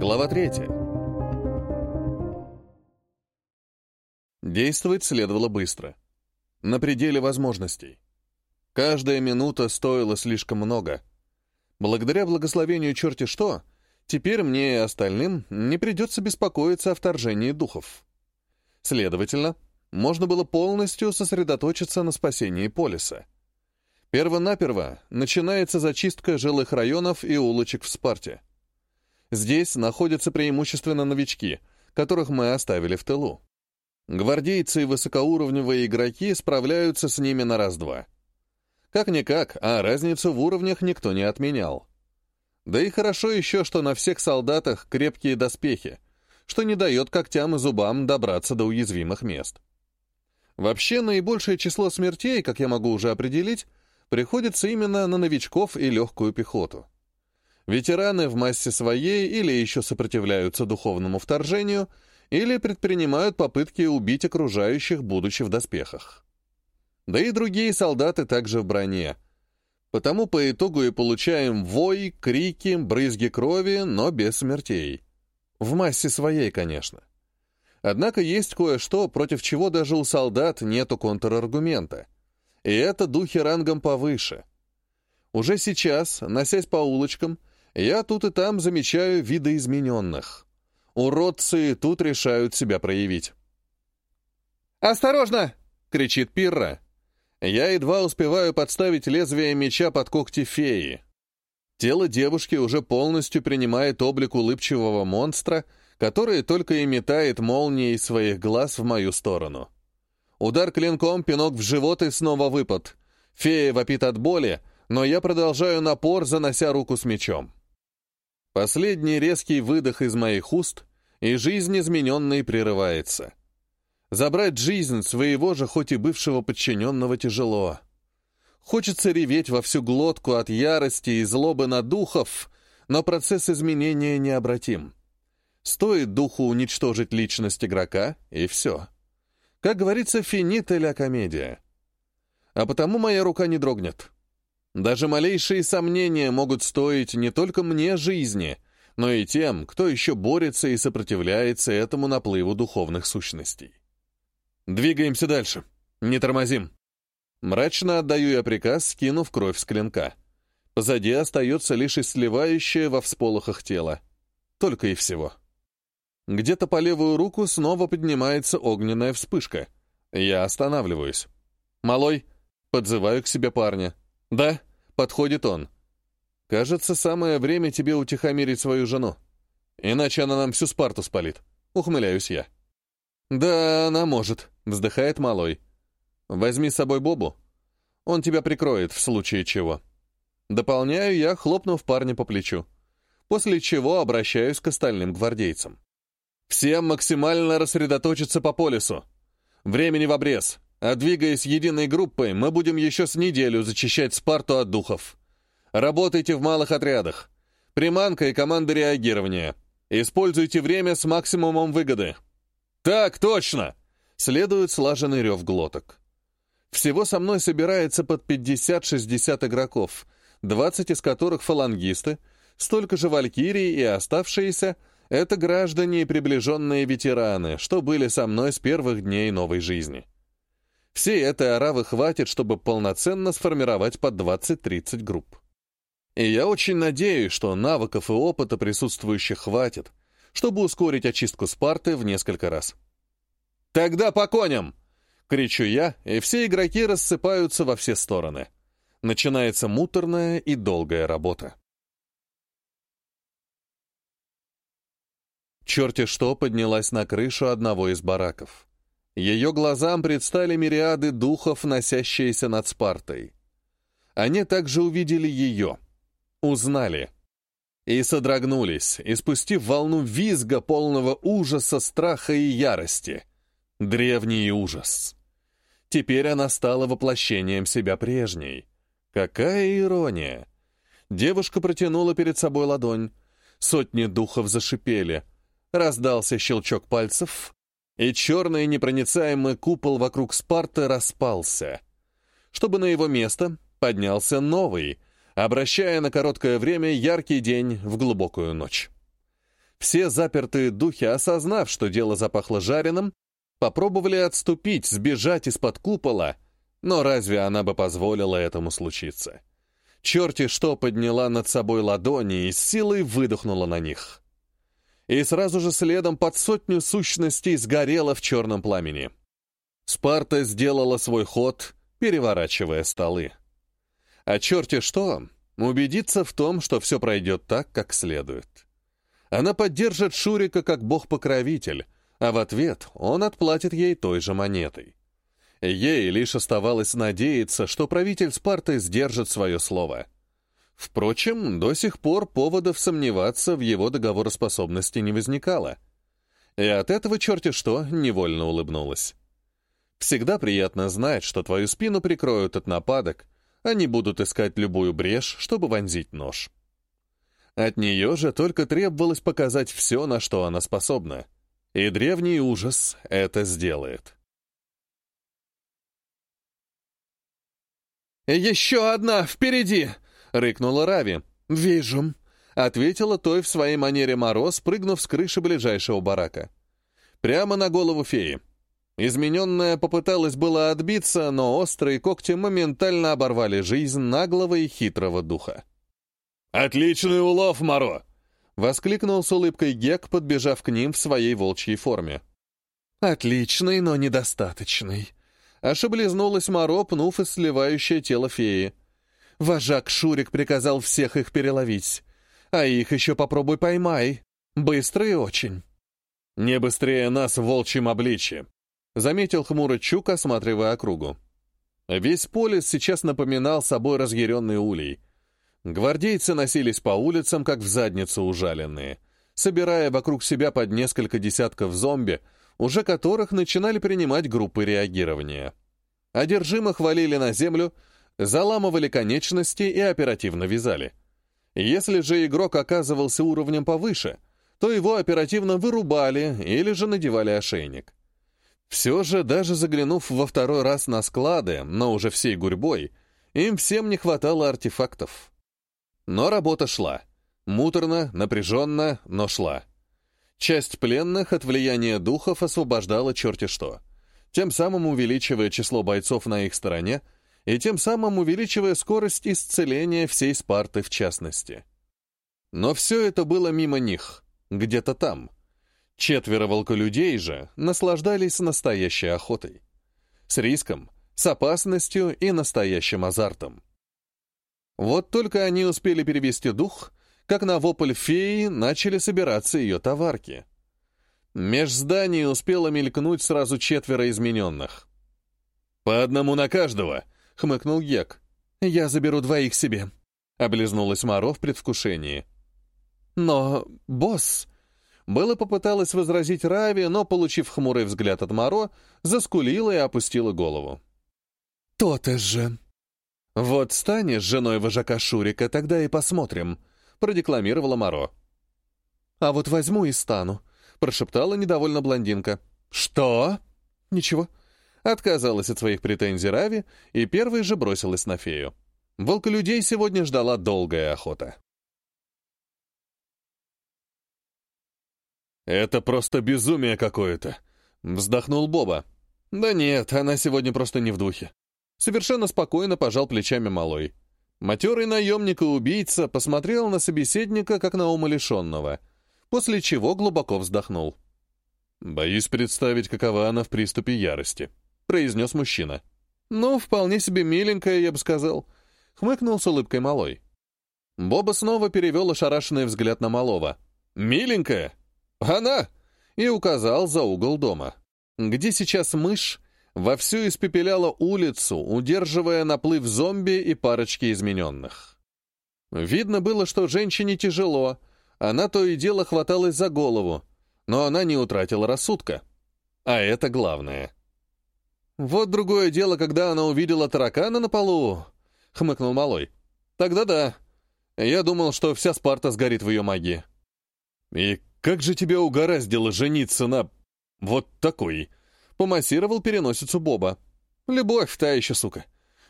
Глава 3. Действовать следовало быстро. На пределе возможностей. Каждая минута стоила слишком много. Благодаря благословению черти что, теперь мне и остальным не придется беспокоиться о вторжении духов. Следовательно, можно было полностью сосредоточиться на спасении полиса. Первонаперво начинается зачистка жилых районов и улочек в Спарте. Здесь находятся преимущественно новички, которых мы оставили в тылу. Гвардейцы и высокоуровневые игроки справляются с ними на раз-два. Как-никак, а разницу в уровнях никто не отменял. Да и хорошо еще, что на всех солдатах крепкие доспехи, что не дает когтям и зубам добраться до уязвимых мест. Вообще, наибольшее число смертей, как я могу уже определить, приходится именно на новичков и легкую пехоту. Ветераны в массе своей или еще сопротивляются духовному вторжению, или предпринимают попытки убить окружающих, будучи в доспехах. Да и другие солдаты также в броне. Потому по итогу и получаем вой, крики, брызги крови, но без смертей. В массе своей, конечно. Однако есть кое-что, против чего даже у солдат нету контраргумента. И это духи рангом повыше. Уже сейчас, носясь по улочкам, я тут и там замечаю видоизмененных. Уродцы тут решают себя проявить. «Осторожно!» — кричит Пирра. Я едва успеваю подставить лезвие меча под когти феи. Тело девушки уже полностью принимает облик улыбчивого монстра, который только и метает молнии своих глаз в мою сторону. Удар клинком, пинок в живот и снова выпад. Фея вопит от боли, но я продолжаю напор, занося руку с мечом. Последний резкий выдох из моих уст, и жизнь измененной прерывается. Забрать жизнь своего же, хоть и бывшего подчиненного, тяжело. Хочется реветь во всю глотку от ярости и злобы на духов, но процесс изменения необратим. Стоит духу уничтожить личность игрока, и все. Как говорится, финита ля комедия. А потому моя рука не дрогнет. Даже малейшие сомнения могут стоить не только мне жизни, но и тем, кто еще борется и сопротивляется этому наплыву духовных сущностей. Двигаемся дальше. Не тормозим. Мрачно отдаю я приказ, скинув кровь с клинка. Позади остается лишь и сливающее во всполохах тело. Только и всего. Где-то по левую руку снова поднимается огненная вспышка. Я останавливаюсь. «Малой!» — подзываю к себе парня. «Да?» — подходит он. «Кажется, самое время тебе утихомирить свою жену. Иначе она нам всю Спарту спалит». Ухмыляюсь я. «Да, она может», — вздыхает малой. «Возьми с собой Бобу. Он тебя прикроет, в случае чего». Дополняю я, хлопнув парня по плечу. После чего обращаюсь к остальным гвардейцам. «Всем максимально рассредоточиться по полюсу. Времени в обрез. А двигаясь единой группой, мы будем еще с неделю зачищать Спарту от духов. Работайте в малых отрядах. Приманка и команда реагирования. Используйте время с максимумом выгоды». «Так точно!» — следует слаженный рев глоток. Всего со мной собирается под 50-60 игроков, 20 из которых фалангисты, столько же валькирий и оставшиеся — это граждане и приближенные ветераны, что были со мной с первых дней новой жизни. Всей этой оравы хватит, чтобы полноценно сформировать под 20-30 групп. И я очень надеюсь, что навыков и опыта присутствующих хватит, чтобы ускорить очистку Спарты в несколько раз. «Тогда по коням!» — кричу я, и все игроки рассыпаются во все стороны. Начинается муторная и долгая работа. Черти что поднялась на крышу одного из бараков. Ее глазам предстали мириады духов, носящиеся над Спартой. Они также увидели ее, узнали — и содрогнулись, испустив волну визга, полного ужаса, страха и ярости. Древний ужас. Теперь она стала воплощением себя прежней. Какая ирония! Девушка протянула перед собой ладонь. Сотни духов зашипели. Раздался щелчок пальцев, и черный непроницаемый купол вокруг Спарты распался. Чтобы на его место поднялся новый — обращая на короткое время яркий день в глубокую ночь. Все запертые духи, осознав, что дело запахло жареным, попробовали отступить, сбежать из-под купола, но разве она бы позволила этому случиться? Черти что подняла над собой ладони и с силой выдохнула на них. И сразу же следом под сотню сущностей сгорела в черном пламени. Спарта сделала свой ход, переворачивая столы. А черти что, убедиться в том, что все пройдет так, как следует. Она поддержит Шурика как бог-покровитель, а в ответ он отплатит ей той же монетой. Ей лишь оставалось надеяться, что правитель Спарты сдержит свое слово. Впрочем, до сих пор поводов сомневаться в его договороспособности не возникало. И от этого черти что невольно улыбнулась. Всегда приятно знать, что твою спину прикроют от нападок, они будут искать любую брешь, чтобы вонзить нож. От нее же только требовалось показать все, на что она способна. И древний ужас это сделает. «Еще одна! Впереди!» — рыкнула Рави. «Вижу», — ответила той в своей манере Мороз, прыгнув с крыши ближайшего барака. Прямо на голову феи. Измененная попыталась было отбиться, но острые когти моментально оборвали жизнь наглого и хитрого духа. «Отличный улов, Моро!» — воскликнул с улыбкой Гек, подбежав к ним в своей волчьей форме. «Отличный, но недостаточный», Аж облизнулась Моро, пнув и сливающее тело феи. Вожак Шурик приказал всех их переловить. А их еще попробуй поймай. Быстрые очень. Не быстрее нас в волчьем обличье, заметил хмурый Чук, осматривая округу. Весь полис сейчас напоминал собой разъяренный улей. Гвардейцы носились по улицам, как в задницу ужаленные, собирая вокруг себя под несколько десятков зомби — уже которых начинали принимать группы реагирования. Одержимых валили на землю, заламывали конечности и оперативно вязали. Если же игрок оказывался уровнем повыше, то его оперативно вырубали или же надевали ошейник. Все же, даже заглянув во второй раз на склады, но уже всей гурьбой, им всем не хватало артефактов. Но работа шла. Муторно, напряженно, но шла. Часть пленных от влияния духов освобождала черти что, тем самым увеличивая число бойцов на их стороне и тем самым увеличивая скорость исцеления всей Спарты в частности. Но все это было мимо них, где-то там. Четверо волколюдей же наслаждались настоящей охотой. С риском, с опасностью и настоящим азартом. Вот только они успели перевести дух, как на вопль феи начали собираться ее товарки. Меж зданий успело мелькнуть сразу четверо измененных. «По одному на каждого!» — хмыкнул Гек. «Я заберу двоих себе», — облизнулась Маро в предвкушении. «Но, босс...» Было попыталась возразить Рави, но, получив хмурый взгляд от Маро, заскулила и опустила голову. «То-то же!» «Вот станешь женой вожака Шурика, тогда и посмотрим», продекламировала Моро. «А вот возьму и стану», — прошептала недовольно блондинка. «Что?» «Ничего». Отказалась от своих претензий Рави и первой же бросилась на фею. Волколюдей сегодня ждала долгая охота. «Это просто безумие какое-то», — вздохнул Боба. «Да нет, она сегодня просто не в духе». Совершенно спокойно пожал плечами малой. Матерый наемник и убийца посмотрел на собеседника, как на умалишенного, после чего глубоко вздохнул. «Боюсь представить, какова она в приступе ярости», — произнес мужчина. «Ну, вполне себе миленькая, я бы сказал», — хмыкнул с улыбкой малой. Боба снова перевел ошарашенный взгляд на малого. «Миленькая? Она!» — и указал за угол дома. «Где сейчас мышь?» вовсю испепеляла улицу, удерживая наплыв зомби и парочки измененных. Видно было, что женщине тяжело, она то и дело хваталась за голову, но она не утратила рассудка. А это главное. «Вот другое дело, когда она увидела таракана на полу», — хмыкнул Малой. «Тогда да. Я думал, что вся Спарта сгорит в ее магии». «И как же тебя угораздило жениться на... вот такой?» Помассировал переносицу Боба. «Любовь, та еще сука!»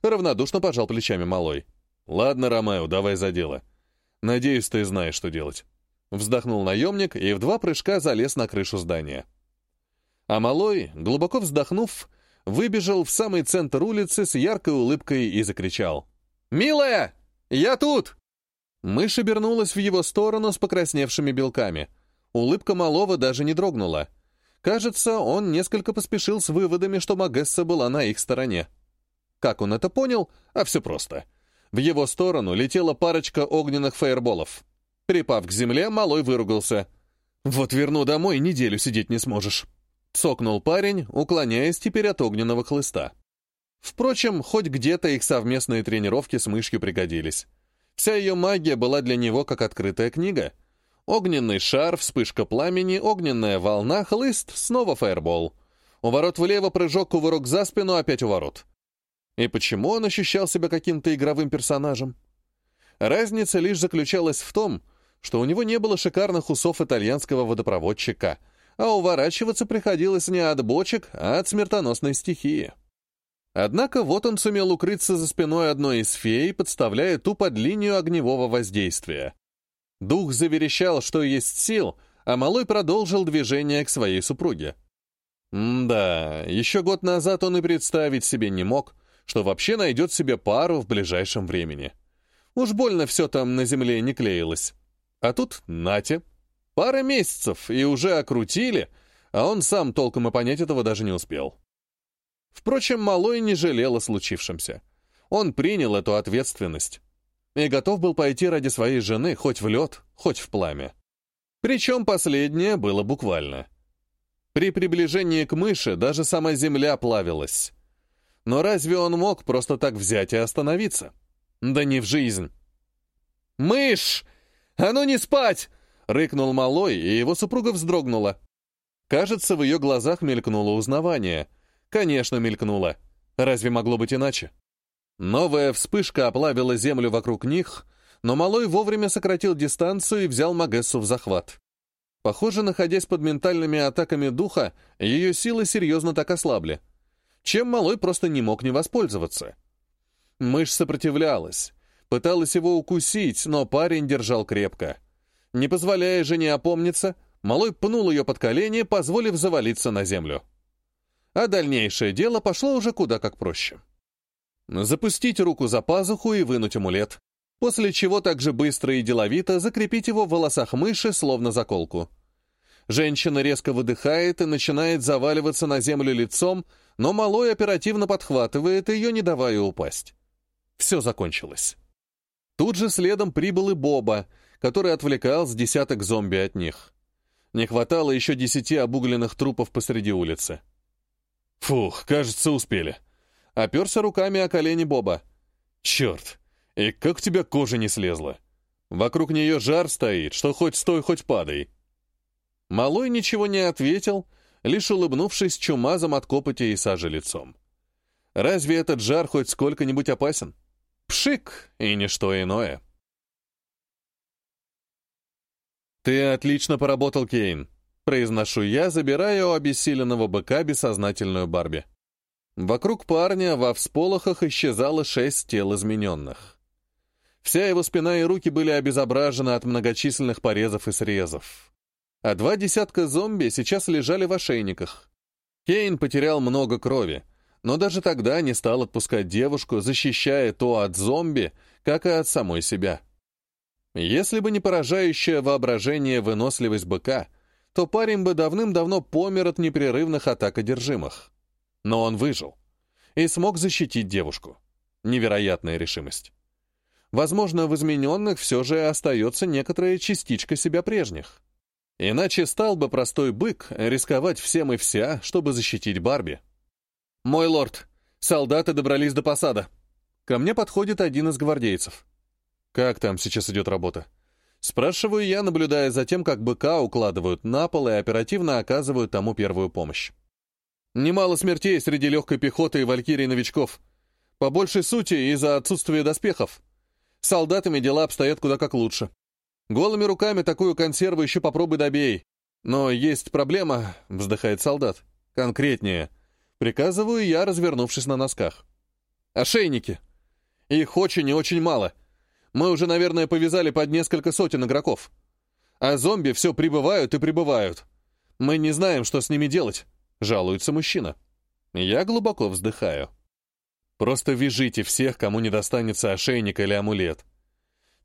Равнодушно пожал плечами малой. «Ладно, Ромео, давай за дело. Надеюсь, ты знаешь, что делать». Вздохнул наемник и в два прыжка залез на крышу здания. А малой, глубоко вздохнув, выбежал в самый центр улицы с яркой улыбкой и закричал. «Милая, я тут!» Мышь обернулась в его сторону с покрасневшими белками. Улыбка малого даже не дрогнула. Кажется, он несколько поспешил с выводами, что Магесса была на их стороне. Как он это понял? А все просто. В его сторону летела парочка огненных фаерболов. Припав к земле, малой выругался. «Вот верну домой, неделю сидеть не сможешь». Цокнул парень, уклоняясь теперь от огненного хлыста. Впрочем, хоть где-то их совместные тренировки с мышью пригодились. Вся ее магия была для него как открытая книга. Огненный шар, вспышка пламени, огненная волна, хлыст, снова фаербол. У ворот влево прыжок, кувырок за спину, опять у ворот. И почему он ощущал себя каким-то игровым персонажем? Разница лишь заключалась в том, что у него не было шикарных усов итальянского водопроводчика — а уворачиваться приходилось не от бочек, а от смертоносной стихии. Однако вот он сумел укрыться за спиной одной из фей, подставляя ту под линию огневого воздействия. Дух заверещал, что есть сил, а малой продолжил движение к своей супруге. Да, еще год назад он и представить себе не мог, что вообще найдет себе пару в ближайшем времени. Уж больно все там на земле не клеилось. А тут нате. Пара месяцев, и уже окрутили, а он сам толком и понять этого даже не успел. Впрочем, Малой не жалел о случившемся. Он принял эту ответственность и готов был пойти ради своей жены хоть в лед, хоть в пламя. Причем последнее было буквально. При приближении к мыши даже сама земля плавилась. Но разве он мог просто так взять и остановиться? Да не в жизнь. «Мышь! А ну не спать! Рыкнул малой, и его супруга вздрогнула. Кажется, в ее глазах мелькнуло узнавание. Конечно, мелькнуло. Разве могло быть иначе? Новая вспышка оплавила землю вокруг них, но малой вовремя сократил дистанцию и взял Магессу в захват. Похоже, находясь под ментальными атаками духа, ее силы серьезно так ослабли. Чем малой просто не мог не воспользоваться. Мышь сопротивлялась, пыталась его укусить, но парень держал крепко. Не позволяя жене опомниться, малой пнул ее под колени, позволив завалиться на землю. А дальнейшее дело пошло уже куда как проще. Запустить руку за пазуху и вынуть амулет, после чего также быстро и деловито закрепить его в волосах мыши, словно заколку. Женщина резко выдыхает и начинает заваливаться на землю лицом, но малой оперативно подхватывает ее, не давая упасть. Все закончилось. Тут же следом прибыл и Боба, который отвлекал с десяток зомби от них. Не хватало еще десяти обугленных трупов посреди улицы. Фух, кажется, успели. Оперся руками о колени Боба. Черт, и как у тебя кожа не слезла? Вокруг нее жар стоит, что хоть стой, хоть падай. Малой ничего не ответил, лишь улыбнувшись чумазом от копоти и сажи лицом. Разве этот жар хоть сколько-нибудь опасен? Пшик, и ничто иное. «Ты отлично поработал, Кейн», — произношу я, забирая у обессиленного быка бессознательную Барби. Вокруг парня во всполохах исчезало шесть тел измененных. Вся его спина и руки были обезображены от многочисленных порезов и срезов. А два десятка зомби сейчас лежали в ошейниках. Кейн потерял много крови, но даже тогда не стал отпускать девушку, защищая то от зомби, как и от самой себя. Если бы не поражающее воображение выносливость быка, то парень бы давным-давно помер от непрерывных атак одержимых. Но он выжил и смог защитить девушку. Невероятная решимость. Возможно, в измененных все же остается некоторая частичка себя прежних. Иначе стал бы простой бык рисковать всем и вся, чтобы защитить Барби. «Мой лорд, солдаты добрались до посада». Ко мне подходит один из гвардейцев. Как там сейчас идет работа? Спрашиваю я, наблюдая за тем, как быка укладывают на пол и оперативно оказывают тому первую помощь. Немало смертей среди легкой пехоты и валькирий новичков. По большей сути, из-за отсутствия доспехов. С солдатами дела обстоят куда как лучше. Голыми руками такую консерву еще попробуй добей. Но есть проблема, вздыхает солдат. Конкретнее. Приказываю я, развернувшись на носках. Ошейники. Их очень и очень мало — мы уже, наверное, повязали под несколько сотен игроков. А зомби все прибывают и прибывают. Мы не знаем, что с ними делать», — жалуется мужчина. Я глубоко вздыхаю. Просто вяжите всех, кому не достанется ошейник или амулет.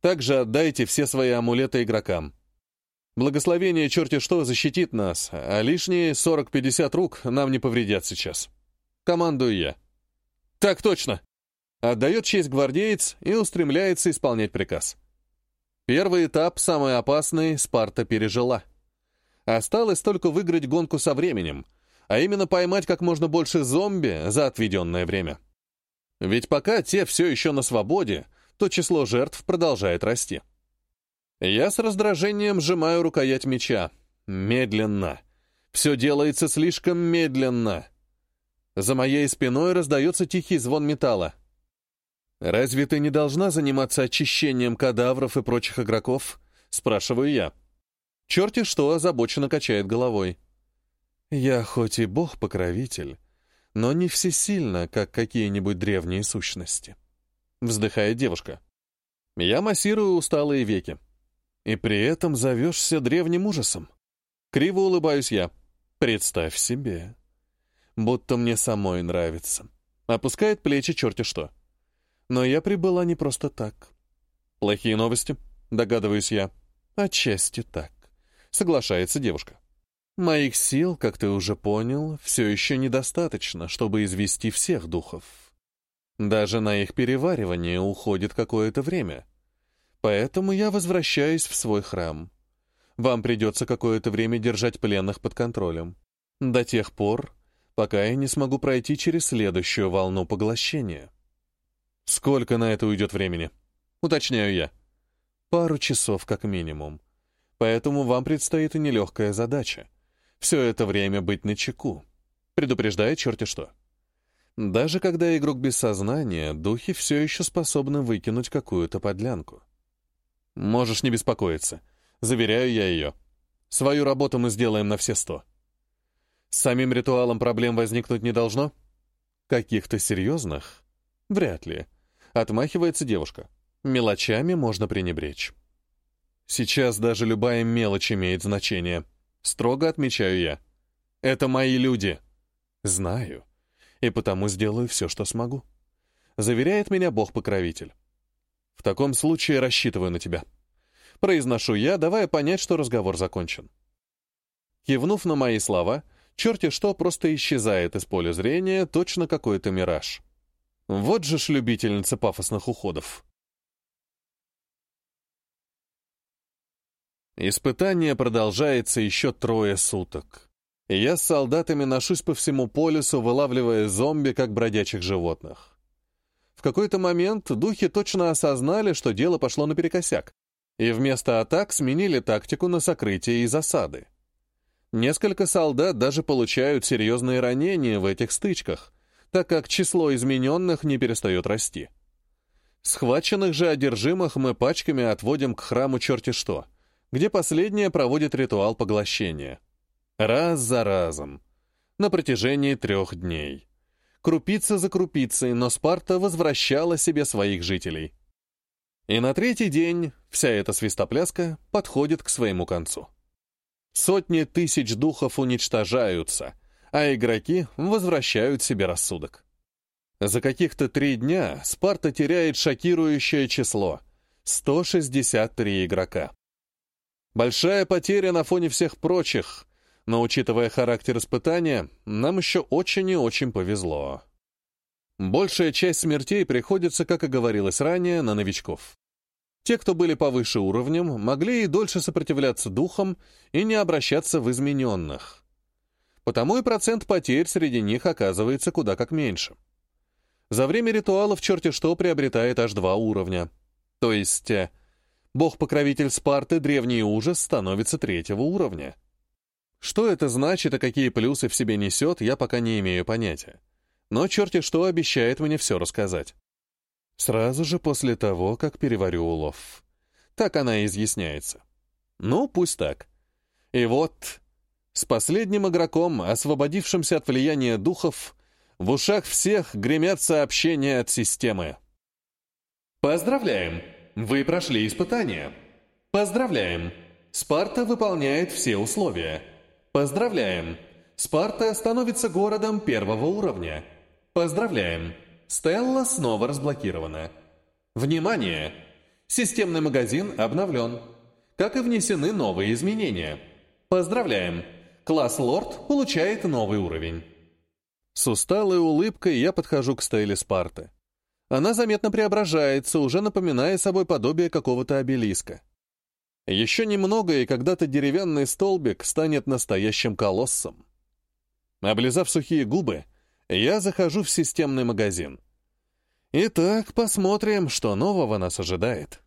Также отдайте все свои амулеты игрокам. Благословение черти что защитит нас, а лишние 40-50 рук нам не повредят сейчас. Командую я. Так точно. Отдает честь гвардеец и устремляется исполнять приказ. Первый этап, самый опасный, Спарта пережила. Осталось только выиграть гонку со временем, а именно поймать как можно больше зомби за отведенное время. Ведь пока те все еще на свободе, то число жертв продолжает расти. Я с раздражением сжимаю рукоять меча. Медленно. Все делается слишком медленно. За моей спиной раздается тихий звон металла. «Разве ты не должна заниматься очищением кадавров и прочих игроков?» — спрашиваю я. Черти что озабоченно качает головой. «Я хоть и бог-покровитель, но не всесильно, как какие-нибудь древние сущности», — вздыхает девушка. Я массирую усталые веки. И при этом зовешься древним ужасом. Криво улыбаюсь я. Представь себе. Будто мне самой нравится. Опускает плечи черти что. Но я прибыла не просто так. Плохие новости, догадываюсь я. Отчасти так. Соглашается девушка. Моих сил, как ты уже понял, все еще недостаточно, чтобы извести всех духов. Даже на их переваривание уходит какое-то время. Поэтому я возвращаюсь в свой храм. Вам придется какое-то время держать пленных под контролем. До тех пор, пока я не смогу пройти через следующую волну поглощения. Сколько на это уйдет времени? Уточняю я. Пару часов как минимум. Поэтому вам предстоит нелегкая задача. Все это время быть начеку. Предупреждает черти что. Даже когда игрок без сознания, духи все еще способны выкинуть какую-то подлянку. Можешь не беспокоиться. Заверяю я ее. Свою работу мы сделаем на все сто. С самим ритуалом проблем возникнуть не должно? Каких-то серьезных? Вряд ли. Отмахивается девушка. Мелочами можно пренебречь. Сейчас даже любая мелочь имеет значение. Строго отмечаю я. Это мои люди. Знаю. И потому сделаю все, что смогу. Заверяет меня Бог-покровитель. В таком случае рассчитываю на тебя. Произношу я, давая понять, что разговор закончен. Кивнув на мои слова, черти что просто исчезает из поля зрения, точно какой-то мираж. Вот же ж любительница пафосных уходов. Испытание продолжается еще трое суток. Я с солдатами ношусь по всему полюсу, вылавливая зомби, как бродячих животных. В какой-то момент духи точно осознали, что дело пошло наперекосяк, и вместо атак сменили тактику на сокрытие и засады. Несколько солдат даже получают серьезные ранения в этих стычках, так как число измененных не перестает расти. Схваченных же одержимых мы пачками отводим к храму черти что, где последнее проводит ритуал поглощения. Раз за разом. На протяжении трех дней крупица за крупицей, но Спарта возвращала себе своих жителей. И на третий день вся эта свистопляска подходит к своему концу. Сотни тысяч духов уничтожаются, а игроки возвращают себе рассудок. За каких-то три дня Спарта теряет шокирующее число — 163 игрока. Большая потеря на фоне всех прочих, но учитывая характер испытания, нам еще очень и очень повезло. Большая часть смертей приходится, как и говорилось ранее, на новичков. Те, кто были повыше уровнем, могли и дольше сопротивляться духам и не обращаться в измененных. Потому и процент потерь среди них оказывается куда как меньше. За время ритуалов черти что приобретает аж два уровня. То есть, э, бог-покровитель Спарты, древний ужас, становится третьего уровня. Что это значит и какие плюсы в себе несет, я пока не имею понятия. Но черти что обещает мне все рассказать. Сразу же после того, как переварю улов. Так она и изъясняется. Ну, пусть так. И вот, с последним игроком, освободившимся от влияния духов, в ушах всех гремят сообщения от системы. Поздравляем! Вы прошли испытание. Поздравляем! Спарта выполняет все условия. Поздравляем! Спарта становится городом первого уровня. Поздравляем! Стелла снова разблокирована. Внимание! Системный магазин обновлен. Как и внесены новые изменения. Поздравляем! Класс Лорд получает новый уровень. С усталой улыбкой я подхожу к Стейле Спарты. Она заметно преображается, уже напоминая собой подобие какого-то обелиска. Еще немного, и когда-то деревянный столбик станет настоящим колоссом. Облизав сухие губы, я захожу в системный магазин. Итак, посмотрим, что нового нас ожидает.